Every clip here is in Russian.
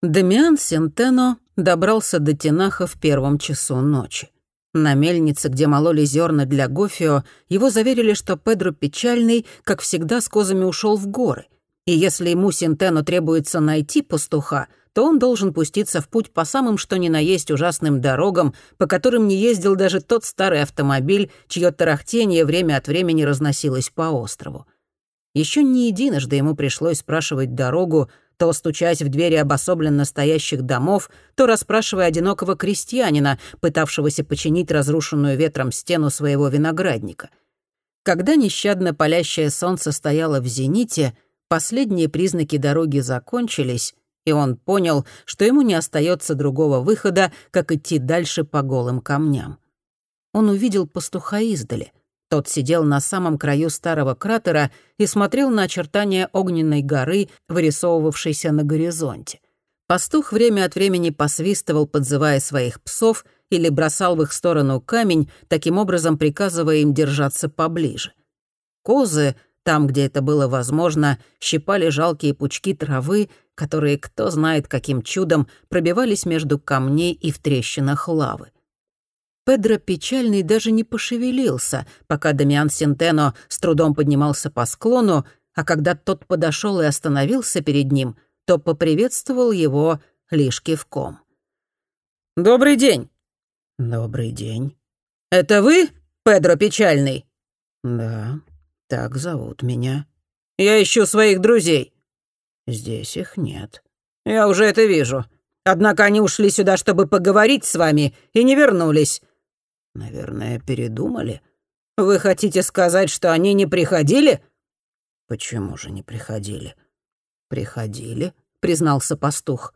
Демиан Сентено добрался до Тенаха в первом часу ночи. На мельнице, где мололи зерна для Гофио, его заверили, что Педро Печальный, как всегда, с козами ушел в горы. И если ему Сентено требуется найти пастуха, то он должен пуститься в путь по самым что ни на есть ужасным дорогам, по которым не ездил даже тот старый автомобиль, чье тарахтение время от времени разносилось по острову. Еще не единожды ему пришлось спрашивать дорогу, то стучась в двери обособленно стоящих домов, то расспрашивая одинокого крестьянина, пытавшегося починить разрушенную ветром стену своего виноградника. Когда нещадно палящее солнце стояло в зените, последние признаки дороги закончились, и он понял, что ему не остается другого выхода, как идти дальше по голым камням. Он увидел пастуха издали. Тот сидел на самом краю старого кратера и смотрел на очертания огненной горы, вырисовывавшейся на горизонте. Пастух время от времени посвистывал, подзывая своих псов, или бросал в их сторону камень, таким образом приказывая им держаться поближе. Козы, там, где это было возможно, щипали жалкие пучки травы, которые, кто знает каким чудом, пробивались между камней и в трещинах лавы. Педро Печальный даже не пошевелился, пока Дамиан Сентено с трудом поднимался по склону, а когда тот подошел и остановился перед ним, то поприветствовал его лишь кивком. «Добрый день!» «Добрый день». «Это вы, Педро Печальный?» «Да, так зовут меня». «Я ищу своих друзей». «Здесь их нет». «Я уже это вижу. Однако они ушли сюда, чтобы поговорить с вами, и не вернулись. Наверное, передумали. Вы хотите сказать, что они не приходили? Почему же не приходили? Приходили, признался пастух.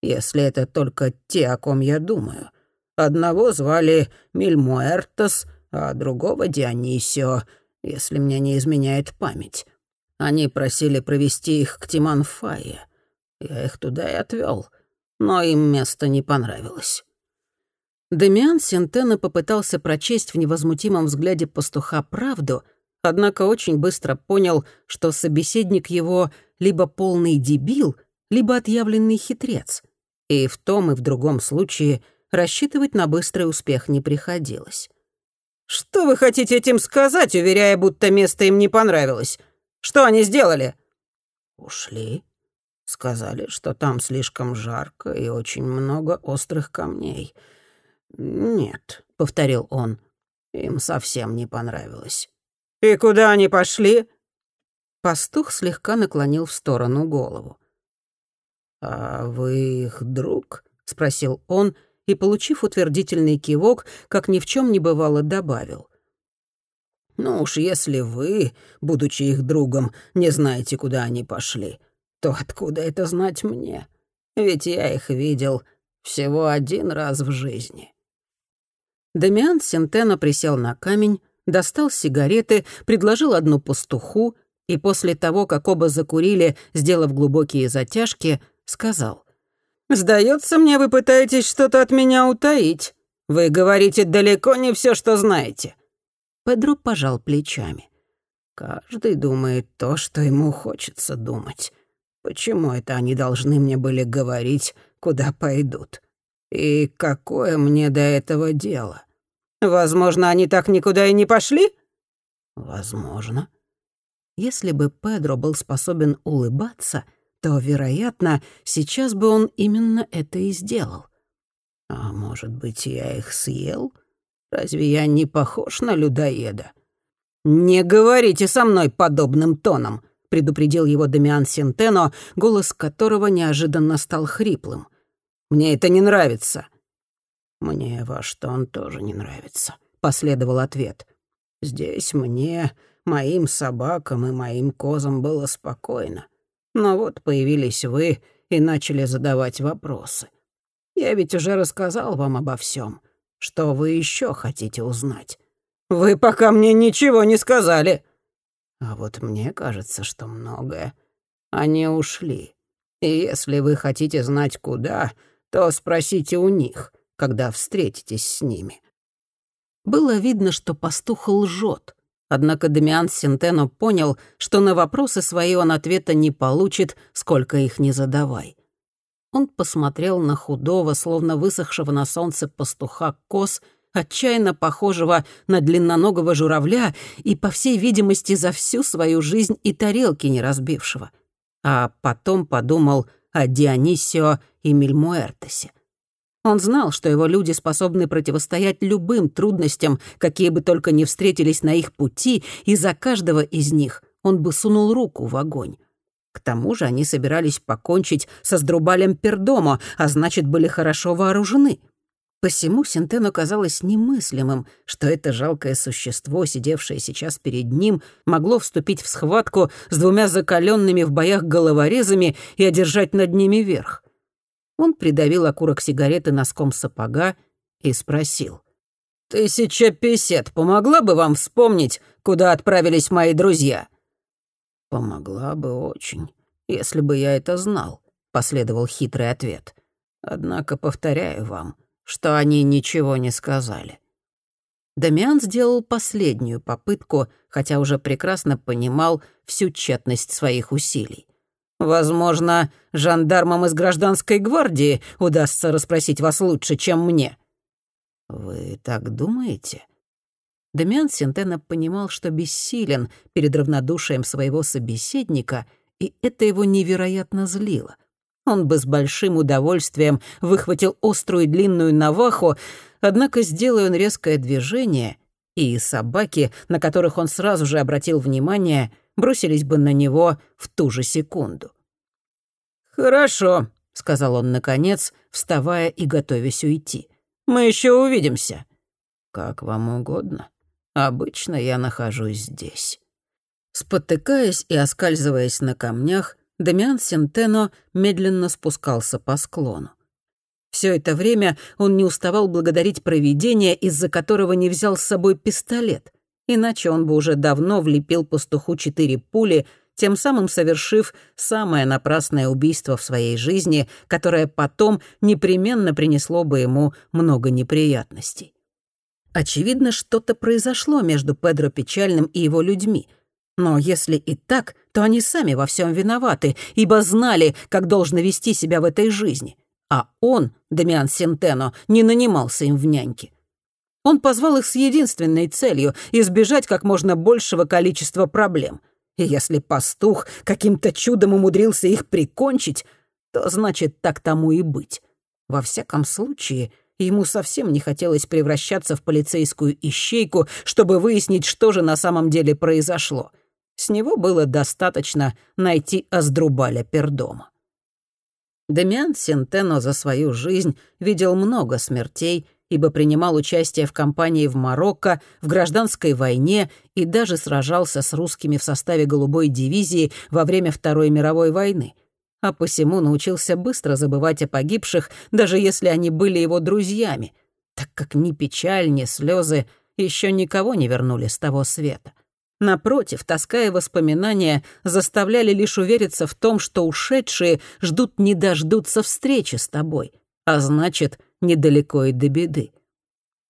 Если это только те, о ком я думаю. Одного звали Мильмуэртос, а другого Дионисио, если мне не изменяет память. Они просили провести их к Тиманфае. Я их туда и отвёл, но им место не понравилось. Демиан Сентена попытался прочесть в невозмутимом взгляде пастуха правду, однако очень быстро понял, что собеседник его либо полный дебил, либо отъявленный хитрец. И в том и в другом случае рассчитывать на быстрый успех не приходилось. «Что вы хотите этим сказать, уверяя, будто место им не понравилось? Что они сделали?» «Ушли. Сказали, что там слишком жарко и очень много острых камней». «Нет», — повторил он, — «им совсем не понравилось». «И куда они пошли?» Пастух слегка наклонил в сторону голову. «А вы их друг?» — спросил он, и, получив утвердительный кивок, как ни в чем не бывало, добавил. «Ну уж если вы, будучи их другом, не знаете, куда они пошли, то откуда это знать мне? Ведь я их видел всего один раз в жизни». Дамиан Сентено присел на камень, достал сигареты, предложил одну пастуху и после того, как оба закурили, сделав глубокие затяжки, сказал. «Сдается мне, вы пытаетесь что-то от меня утаить. Вы говорите далеко не все, что знаете». Педро пожал плечами. «Каждый думает то, что ему хочется думать. Почему это они должны мне были говорить, куда пойдут?» И какое мне до этого дело? Возможно, они так никуда и не пошли? Возможно. Если бы Педро был способен улыбаться, то, вероятно, сейчас бы он именно это и сделал. А может быть, я их съел? Разве я не похож на людоеда? «Не говорите со мной подобным тоном», — предупредил его Дамиан Сентено, голос которого неожиданно стал хриплым. Мне это не нравится». «Мне ваш тон тоже не нравится», — последовал ответ. «Здесь мне, моим собакам и моим козам было спокойно. Но вот появились вы и начали задавать вопросы. Я ведь уже рассказал вам обо всем. Что вы еще хотите узнать?» «Вы пока мне ничего не сказали». «А вот мне кажется, что многое. Они ушли. И если вы хотите знать, куда, то спросите у них, когда встретитесь с ними». Было видно, что пастух лжет. Однако Демиан Сентено понял, что на вопросы свои он ответа не получит, сколько их не задавай. Он посмотрел на худого, словно высохшего на солнце пастуха коз, отчаянно похожего на длинноногого журавля и, по всей видимости, за всю свою жизнь и тарелки не разбившего. А потом подумал о Дионисио и Мильмуэртесе. Он знал, что его люди способны противостоять любым трудностям, какие бы только ни встретились на их пути, и за каждого из них он бы сунул руку в огонь. К тому же они собирались покончить со Сдрубалем Пердомо, а значит, были хорошо вооружены. Посему Синтену казалось немыслимым, что это жалкое существо, сидевшее сейчас перед ним, могло вступить в схватку с двумя закаленными в боях головорезами и одержать над ними верх. Он придавил окурок сигареты носком сапога и спросил. «Тысяча песет помогла бы вам вспомнить, куда отправились мои друзья?» «Помогла бы очень, если бы я это знал», — последовал хитрый ответ. «Однако повторяю вам, что они ничего не сказали». Дамиан сделал последнюю попытку, хотя уже прекрасно понимал всю тщетность своих усилий. Возможно, жандармам из гражданской гвардии удастся расспросить вас лучше, чем мне». «Вы так думаете?» Демиан Сентена понимал, что бессилен перед равнодушием своего собеседника, и это его невероятно злило. Он бы с большим удовольствием выхватил острую длинную наваху, однако, сделая он резкое движение, и собаки, на которых он сразу же обратил внимание, бросились бы на него в ту же секунду. «Хорошо», — сказал он наконец, вставая и готовясь уйти. «Мы еще увидимся». «Как вам угодно. Обычно я нахожусь здесь». Спотыкаясь и оскальзываясь на камнях, Дамиан Сентено медленно спускался по склону. Все это время он не уставал благодарить провидение, из-за которого не взял с собой пистолет, иначе он бы уже давно влепил пастуху четыре пули, тем самым совершив самое напрасное убийство в своей жизни, которое потом непременно принесло бы ему много неприятностей. Очевидно, что-то произошло между Педро Печальным и его людьми. Но если и так, то они сами во всем виноваты, ибо знали, как должно вести себя в этой жизни. А он, Дамиан Сентено, не нанимался им в няньки. Он позвал их с единственной целью — избежать как можно большего количества проблем. И если пастух каким-то чудом умудрился их прикончить, то значит, так тому и быть. Во всяком случае, ему совсем не хотелось превращаться в полицейскую ищейку, чтобы выяснить, что же на самом деле произошло. С него было достаточно найти Аздрубаля Пердома. Демиан Сентено за свою жизнь видел много смертей ибо принимал участие в кампании в Марокко, в гражданской войне и даже сражался с русскими в составе голубой дивизии во время Второй мировой войны. А посему научился быстро забывать о погибших, даже если они были его друзьями, так как ни печаль, ни слезы еще никого не вернули с того света. Напротив, тоска и воспоминания заставляли лишь увериться в том, что ушедшие ждут не дождутся встречи с тобой, а значит, недалеко и до беды.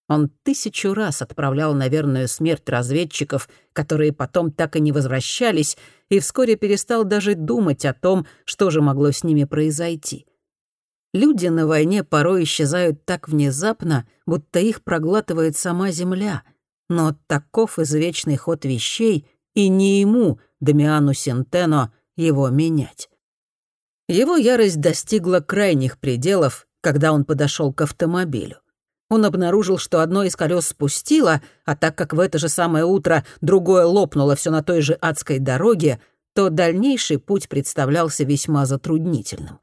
Он тысячу раз отправлял на верную смерть разведчиков, которые потом так и не возвращались, и вскоре перестал даже думать о том, что же могло с ними произойти. Люди на войне порой исчезают так внезапно, будто их проглатывает сама земля. Но таков извечный ход вещей, и не ему, Дамиану Сентено, его менять. Его ярость достигла крайних пределов, когда он подошел к автомобилю. Он обнаружил, что одно из колес спустило, а так как в это же самое утро другое лопнуло все на той же адской дороге, то дальнейший путь представлялся весьма затруднительным.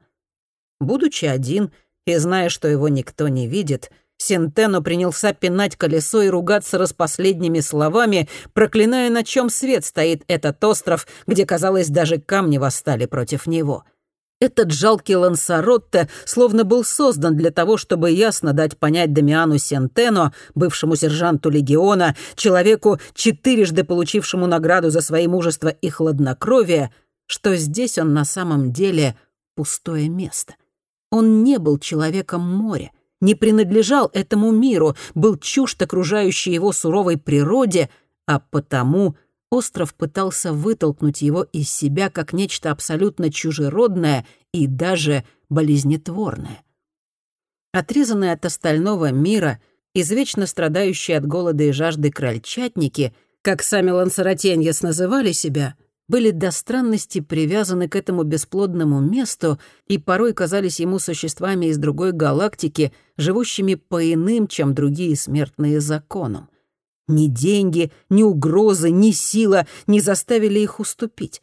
Будучи один и зная, что его никто не видит, Сентено принялся пинать колесо и ругаться распоследними словами, проклиная, на чем свет стоит этот остров, где, казалось, даже камни восстали против него — этот жалкий Лансаротте словно был создан для того, чтобы ясно дать понять Дамиану Сентено, бывшему сержанту легиона, человеку, четырежды получившему награду за свои мужество и хладнокровие, что здесь он на самом деле пустое место. Он не был человеком моря, не принадлежал этому миру, был чужд окружающей его суровой природе, а потому остров пытался вытолкнуть его из себя как нечто абсолютно чужеродное и даже болезнетворное. Отрезанные от остального мира, извечно страдающие от голода и жажды крольчатники, как сами лансаратеньес называли себя, были до странности привязаны к этому бесплодному месту и порой казались ему существами из другой галактики, живущими по иным, чем другие смертные законам. Ни деньги, ни угрозы, ни сила не заставили их уступить.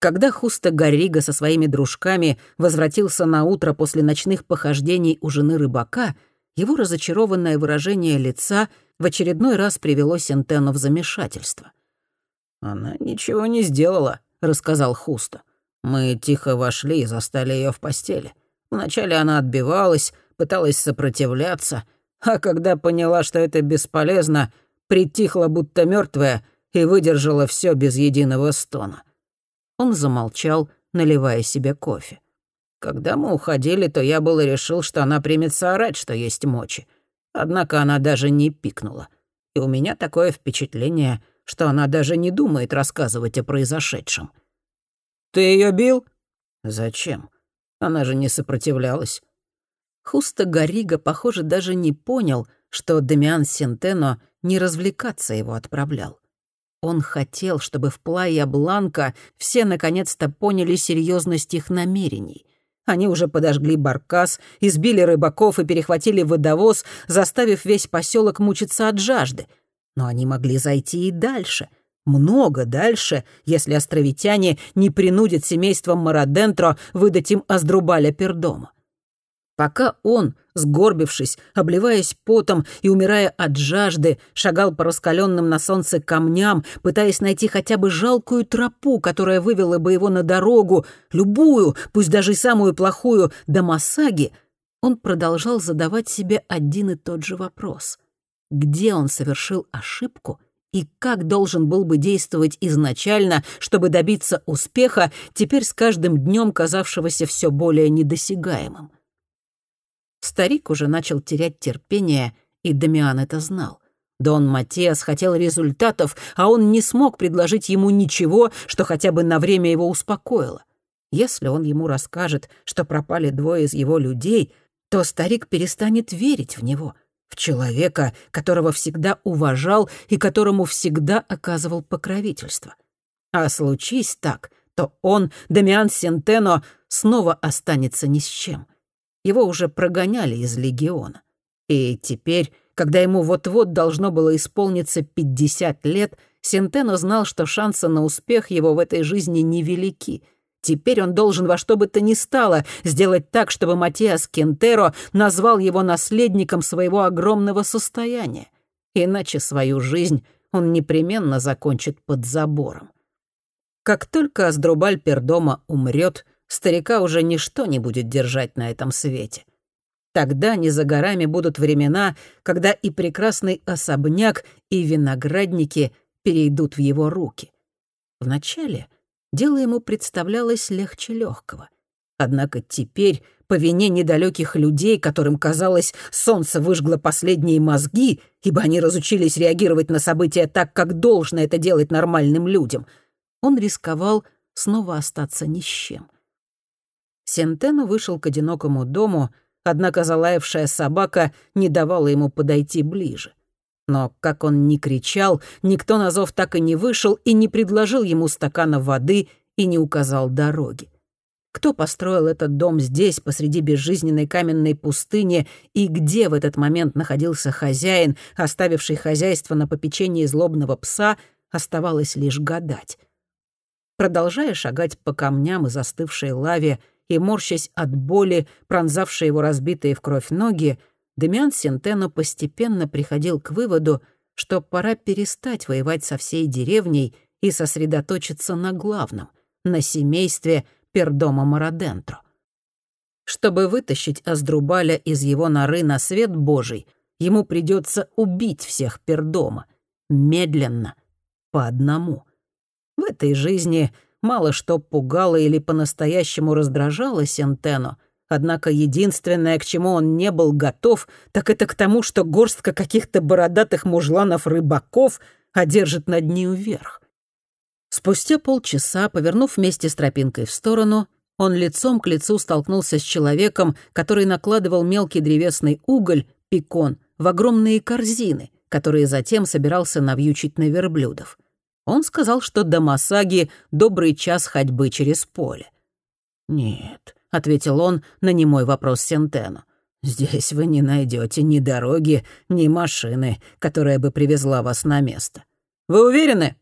Когда Хуста Гаррига со своими дружками возвратился на утро после ночных похождений у жены рыбака, его разочарованное выражение лица в очередной раз привело Сентену в замешательство. «Она ничего не сделала», — рассказал Хуста. «Мы тихо вошли и застали ее в постели. Вначале она отбивалась, пыталась сопротивляться, а когда поняла, что это бесполезно, притихла будто мертвая и выдержала все без единого стона. Он замолчал, наливая себе кофе. Когда мы уходили, то я было решил, что она примется орать, что есть мочи. Однако она даже не пикнула. И у меня такое впечатление, что она даже не думает рассказывать о произошедшем. «Ты ее бил?» «Зачем? Она же не сопротивлялась». Хуста Гарига, похоже, даже не понял, что Демиан Сентено не развлекаться его отправлял. Он хотел, чтобы в Плая Бланка все наконец-то поняли серьезность их намерений. Они уже подожгли баркас, избили рыбаков и перехватили водовоз, заставив весь поселок мучиться от жажды. Но они могли зайти и дальше, много дальше, если островитяне не принудят семейством Марадентро выдать им Аздрубаля Пердома. Пока он, сгорбившись, обливаясь потом и умирая от жажды, шагал по раскаленным на солнце камням, пытаясь найти хотя бы жалкую тропу, которая вывела бы его на дорогу, любую, пусть даже и самую плохую, до Масаги, он продолжал задавать себе один и тот же вопрос. Где он совершил ошибку и как должен был бы действовать изначально, чтобы добиться успеха, теперь с каждым днем казавшегося все более недосягаемым? Старик уже начал терять терпение, и Дамиан это знал. Дон Матиас хотел результатов, а он не смог предложить ему ничего, что хотя бы на время его успокоило. Если он ему расскажет, что пропали двое из его людей, то старик перестанет верить в него, в человека, которого всегда уважал и которому всегда оказывал покровительство. А случись так, то он, Дамиан Сентено, снова останется ни с чем. Его уже прогоняли из легиона. И теперь, когда ему вот-вот должно было исполниться 50 лет, Сентено знал, что шансы на успех его в этой жизни невелики. Теперь он должен во что бы то ни стало сделать так, чтобы Матиас Кентеро назвал его наследником своего огромного состояния. Иначе свою жизнь он непременно закончит под забором. Как только Аздрубаль Пердома умрет, старика уже ничто не будет держать на этом свете. Тогда не за горами будут времена, когда и прекрасный особняк, и виноградники перейдут в его руки. Вначале дело ему представлялось легче легкого. Однако теперь, по вине недалеких людей, которым, казалось, солнце выжгло последние мозги, ибо они разучились реагировать на события так, как должно это делать нормальным людям, он рисковал снова остаться ни с чем. Сентено вышел к одинокому дому, однако залаявшая собака не давала ему подойти ближе. Но, как он ни кричал, никто на зов так и не вышел и не предложил ему стакана воды и не указал дороги. Кто построил этот дом здесь, посреди безжизненной каменной пустыни, и где в этот момент находился хозяин, оставивший хозяйство на попечении злобного пса, оставалось лишь гадать. Продолжая шагать по камням и застывшей лаве, и, морщась от боли, пронзавшей его разбитые в кровь ноги, Демиан Сентено постепенно приходил к выводу, что пора перестать воевать со всей деревней и сосредоточиться на главном — на семействе Пердома Марадентро. Чтобы вытащить Аздрубаля из его норы на свет Божий, ему придется убить всех Пердома. Медленно, по одному. В этой жизни мало что пугало или по-настоящему раздражало Сентено, однако единственное, к чему он не был готов, так это к тому, что горстка каких-то бородатых мужланов-рыбаков одержит над ним верх. Спустя полчаса, повернув вместе с тропинкой в сторону, он лицом к лицу столкнулся с человеком, который накладывал мелкий древесный уголь, пекон, в огромные корзины, которые затем собирался навьючить на верблюдов. Он сказал, что до Масаги добрый час ходьбы через поле. «Нет», — ответил он на немой вопрос Сентену. «Здесь вы не найдете ни дороги, ни машины, которая бы привезла вас на место. Вы уверены?»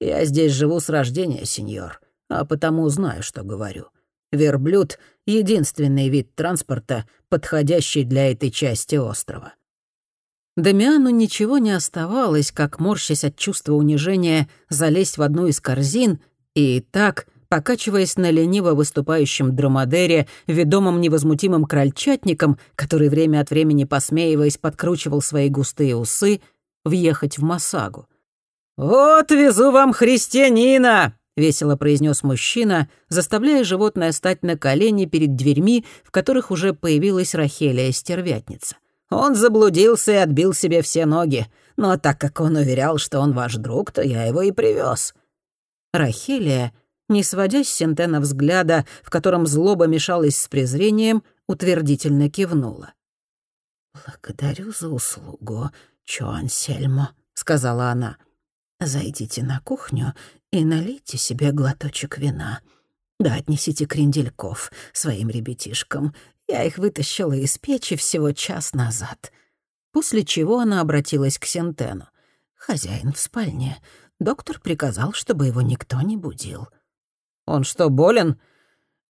«Я здесь живу с рождения, сеньор, а потому знаю, что говорю. Верблюд — единственный вид транспорта, подходящий для этой части острова. Дамиану ничего не оставалось, как, морщась от чувства унижения, залезть в одну из корзин и так, покачиваясь на лениво выступающем драмадере, ведомом невозмутимым крольчатником, который время от времени, посмеиваясь, подкручивал свои густые усы, въехать в Масагу. «Вот везу вам христианина!» — весело произнес мужчина, заставляя животное стать на колени перед дверьми, в которых уже появилась Рахелия-стервятница. Он заблудился и отбил себе все ноги. Но так как он уверял, что он ваш друг, то я его и привез. Рахелия, не сводя с Сентена взгляда, в котором злоба мешалась с презрением, утвердительно кивнула. «Благодарю за услугу, Чуансельмо», — сказала она. «Зайдите на кухню и налейте себе глоточек вина. Да отнесите крендельков своим ребятишкам я их вытащила из печи всего час назад. После чего она обратилась к Сентену. «Хозяин в спальне. Доктор приказал, чтобы его никто не будил». «Он что, болен?»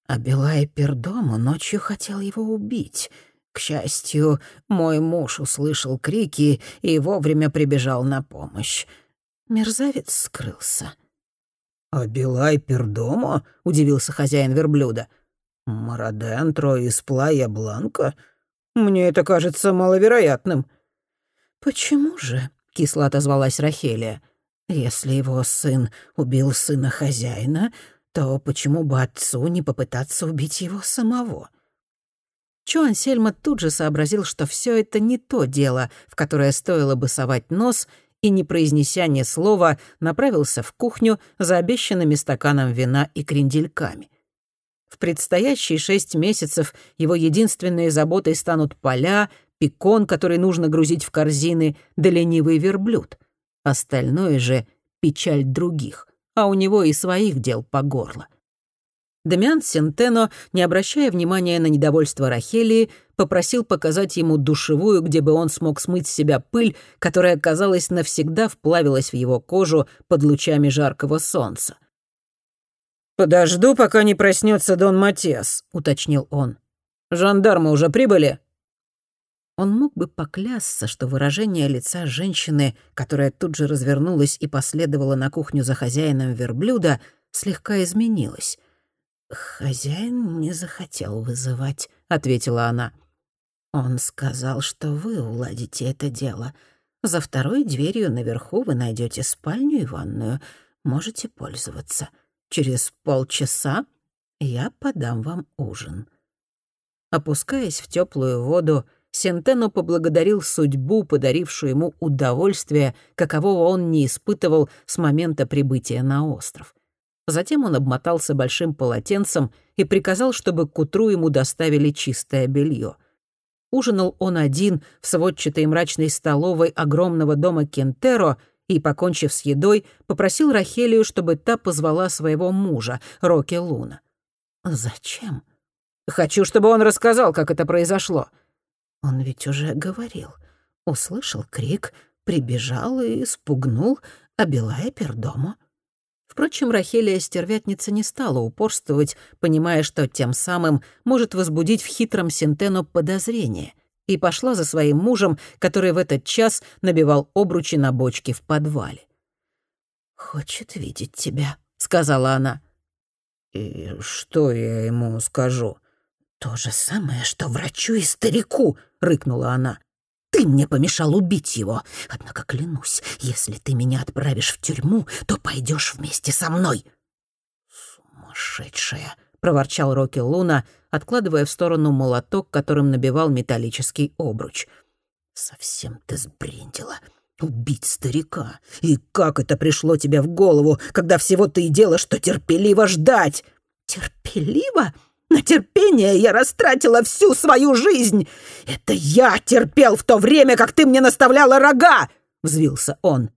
А Пердому ночью хотел его убить. К счастью, мой муж услышал крики и вовремя прибежал на помощь. Мерзавец скрылся. «А Белай Пердому?» — удивился хозяин верблюда. «Марадентро из Плая Бланка? Мне это кажется маловероятным». «Почему же?» — кисло отозвалась Рахелия. «Если его сын убил сына хозяина, то почему бы отцу не попытаться убить его самого?» Чуан Сельма тут же сообразил, что все это не то дело, в которое стоило бы совать нос, и, не произнеся ни слова, направился в кухню за обещанными стаканом вина и крендельками. В предстоящие шесть месяцев его единственной заботой станут поля, пекон, который нужно грузить в корзины, да ленивый верблюд. Остальное же — печаль других, а у него и своих дел по горло. Дамиан Сентено, не обращая внимания на недовольство Рахелии, попросил показать ему душевую, где бы он смог смыть с себя пыль, которая, казалось, навсегда вплавилась в его кожу под лучами жаркого солнца. «Подожду, пока не проснется Дон Матиас», — уточнил он. «Жандармы уже прибыли?» Он мог бы поклясться, что выражение лица женщины, которая тут же развернулась и последовала на кухню за хозяином верблюда, слегка изменилось. «Хозяин не захотел вызывать», — ответила она. «Он сказал, что вы уладите это дело. За второй дверью наверху вы найдете спальню и ванную. Можете пользоваться». Через полчаса я подам вам ужин». Опускаясь в теплую воду, Сентено поблагодарил судьбу, подарившую ему удовольствие, какового он не испытывал с момента прибытия на остров. Затем он обмотался большим полотенцем и приказал, чтобы к утру ему доставили чистое белье. Ужинал он один в сводчатой мрачной столовой огромного дома Кентеро и, покончив с едой, попросил Рахелию, чтобы та позвала своего мужа, Роки Луна. «Зачем?» «Хочу, чтобы он рассказал, как это произошло». «Он ведь уже говорил. Услышал крик, прибежал и спугнул, обилая пердома». Впрочем, Рахелия стервятница не стала упорствовать, понимая, что тем самым может возбудить в хитром Синтену подозрение — и пошла за своим мужем, который в этот час набивал обручи на бочке в подвале. «Хочет видеть тебя», — сказала она. «И что я ему скажу?» «То же самое, что врачу и старику», — рыкнула она. «Ты мне помешал убить его. Однако клянусь, если ты меня отправишь в тюрьму, то пойдешь вместе со мной». «Сумасшедшая», — проворчал Рокки Луна, откладывая в сторону молоток, которым набивал металлический обруч. «Совсем ты сбрендила. Убить старика. И как это пришло тебе в голову, когда всего-то и дело, что терпеливо ждать? Терпеливо? На терпение я растратила всю свою жизнь. Это я терпел в то время, как ты мне наставляла рога, взвился он.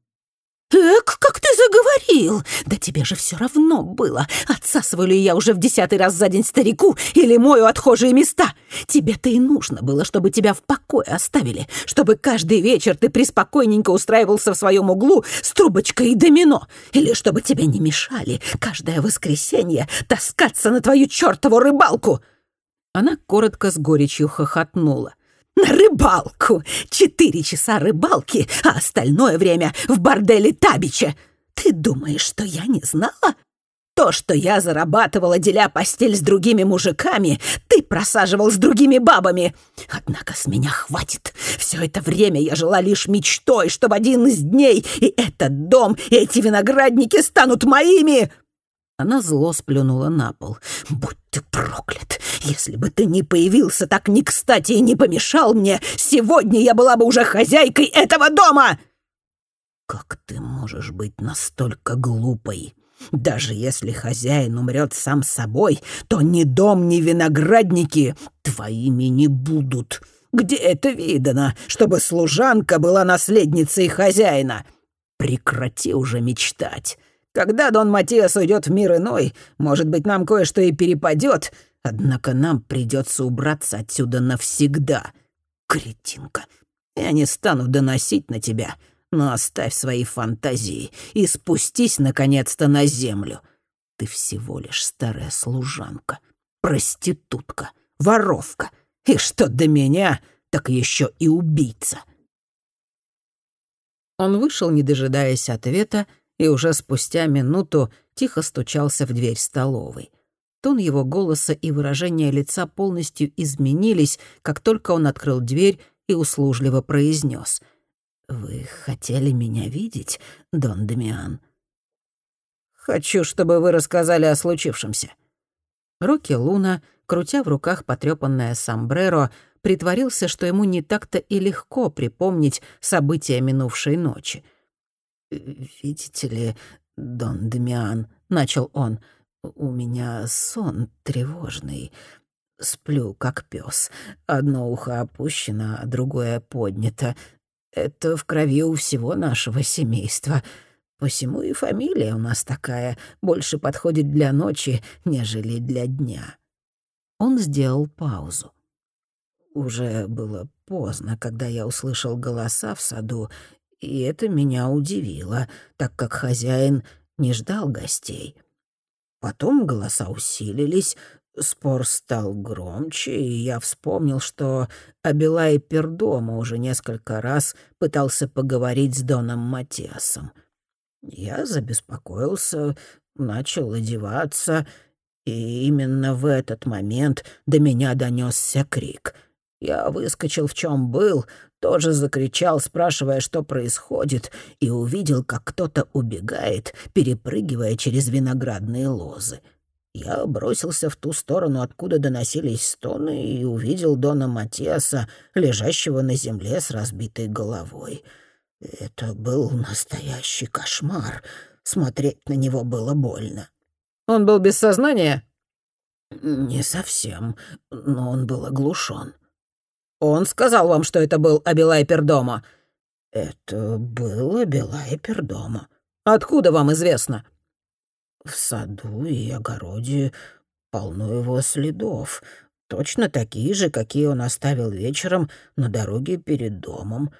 «Эк, как ты заговорил! Да тебе же все равно было, отсасываю ли я уже в десятый раз за день старику или мою отхожие места. Тебе-то и нужно было, чтобы тебя в покое оставили, чтобы каждый вечер ты приспокойненько устраивался в своем углу с трубочкой и домино, или чтобы тебе не мешали каждое воскресенье таскаться на твою чертову рыбалку». Она коротко с горечью хохотнула. На рыбалку! Четыре часа рыбалки, а остальное время в борделе Табича. Ты думаешь, что я не знала? То, что я зарабатывала, деля постель с другими мужиками, ты просаживал с другими бабами. Однако с меня хватит. Все это время я жила лишь мечтой, что в один из дней и этот дом, и эти виноградники станут моими. Она зло сплюнула на пол. «Будь ты проклят! Если бы ты не появился так не кстати и не помешал мне, сегодня я была бы уже хозяйкой этого дома!» «Как ты можешь быть настолько глупой? Даже если хозяин умрет сам собой, то ни дом, ни виноградники твоими не будут. Где это видано, чтобы служанка была наследницей хозяина? Прекрати уже мечтать!» Когда Дон Матиас уйдет в мир иной, может быть, нам кое-что и перепадет, однако нам придется убраться отсюда навсегда. Кретинка, я не стану доносить на тебя, но оставь свои фантазии и спустись, наконец-то, на землю. Ты всего лишь старая служанка, проститутка, воровка, и что до меня, так еще и убийца». Он вышел, не дожидаясь ответа, и уже спустя минуту тихо стучался в дверь столовой. Тон его голоса и выражение лица полностью изменились, как только он открыл дверь и услужливо произнес: «Вы хотели меня видеть, Дон Демиан?» «Хочу, чтобы вы рассказали о случившемся». Рокки Луна, крутя в руках потрёпанное сомбреро, притворился, что ему не так-то и легко припомнить события минувшей ночи — «Видите ли, Дон Демиан», — начал он, — «у меня сон тревожный. Сплю, как пес. Одно ухо опущено, а другое поднято. Это в крови у всего нашего семейства. Посему и фамилия у нас такая, больше подходит для ночи, нежели для дня». Он сделал паузу. Уже было поздно, когда я услышал голоса в саду и это меня удивило, так как хозяин не ждал гостей. Потом голоса усилились, спор стал громче, и я вспомнил, что Абилай Пердома уже несколько раз пытался поговорить с Доном Матиасом. Я забеспокоился, начал одеваться, и именно в этот момент до меня донесся крик. Я выскочил в чем был, тоже закричал, спрашивая, что происходит, и увидел, как кто-то убегает, перепрыгивая через виноградные лозы. Я бросился в ту сторону, откуда доносились стоны, и увидел Дона Матиаса, лежащего на земле с разбитой головой. Это был настоящий кошмар. Смотреть на него было больно. «Он был без сознания?» «Не совсем, но он был оглушен. Он сказал вам, что это был Абилай Пердома?» «Это был Абилай Пердома». «Откуда вам известно?» «В саду и огороде полно его следов, точно такие же, какие он оставил вечером на дороге перед домом.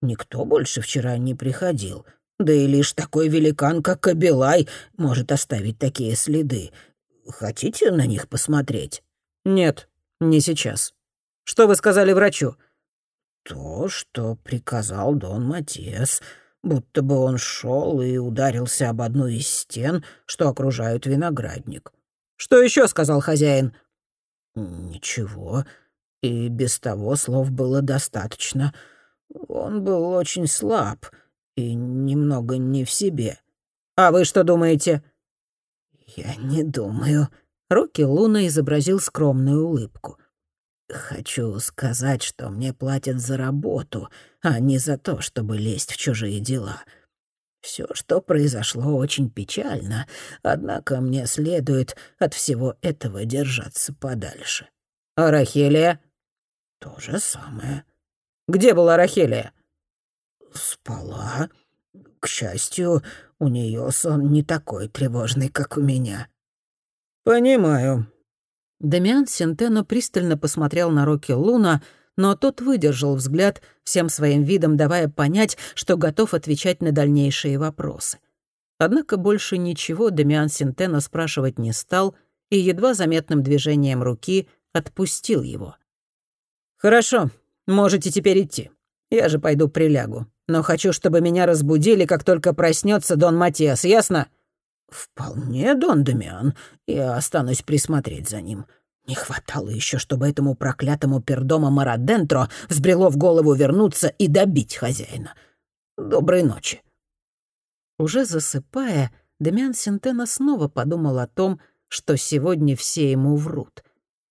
Никто больше вчера не приходил, да и лишь такой великан, как Абилай, может оставить такие следы. Хотите на них посмотреть?» «Нет, не сейчас». Что вы сказали врачу?» «То, что приказал Дон Матиас, будто бы он шел и ударился об одну из стен, что окружают виноградник». «Что еще сказал хозяин?» «Ничего, и без того слов было достаточно. Он был очень слаб и немного не в себе». «А вы что думаете?» «Я не думаю». Руки Луна изобразил скромную улыбку. Хочу сказать, что мне платят за работу, а не за то, чтобы лезть в чужие дела. Все, что произошло, очень печально, однако мне следует от всего этого держаться подальше. А Рахелия? То же самое. Где была Рахелия? Спала. К счастью, у нее сон не такой тревожный, как у меня. Понимаю. Дамиан Сентено пристально посмотрел на Рокки Луна, но тот выдержал взгляд, всем своим видом давая понять, что готов отвечать на дальнейшие вопросы. Однако больше ничего Дамиан Сентено спрашивать не стал и едва заметным движением руки отпустил его. «Хорошо, можете теперь идти. Я же пойду прилягу. Но хочу, чтобы меня разбудили, как только проснется Дон Матиас, ясно?» «Вполне, Дон Дамиан. Я останусь присмотреть за ним. Не хватало еще, чтобы этому проклятому пердома Марадентро взбрело в голову вернуться и добить хозяина. Доброй ночи». Уже засыпая, Демиан Синтена снова подумал о том, что сегодня все ему врут.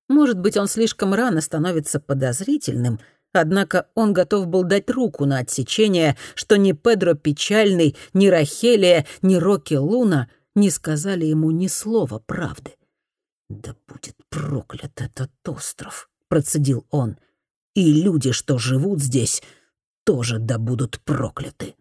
Может быть, он слишком рано становится подозрительным, однако он готов был дать руку на отсечение, что ни Педро Печальный, ни Рахелия, ни Рокки Луна не сказали ему ни слова правды. «Да будет проклят этот остров», — процедил он, — «и люди, что живут здесь, тоже да будут прокляты».